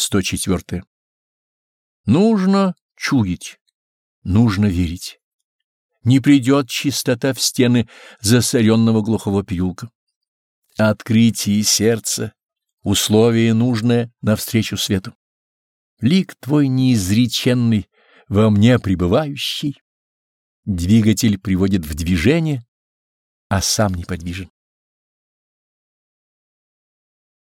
104. Нужно чуять, нужно верить. Не придет чистота в стены засоренного глухого переулка. Открытие сердца — условие нужное навстречу свету. Лик твой неизреченный, во мне пребывающий, двигатель приводит в движение, а сам неподвижен.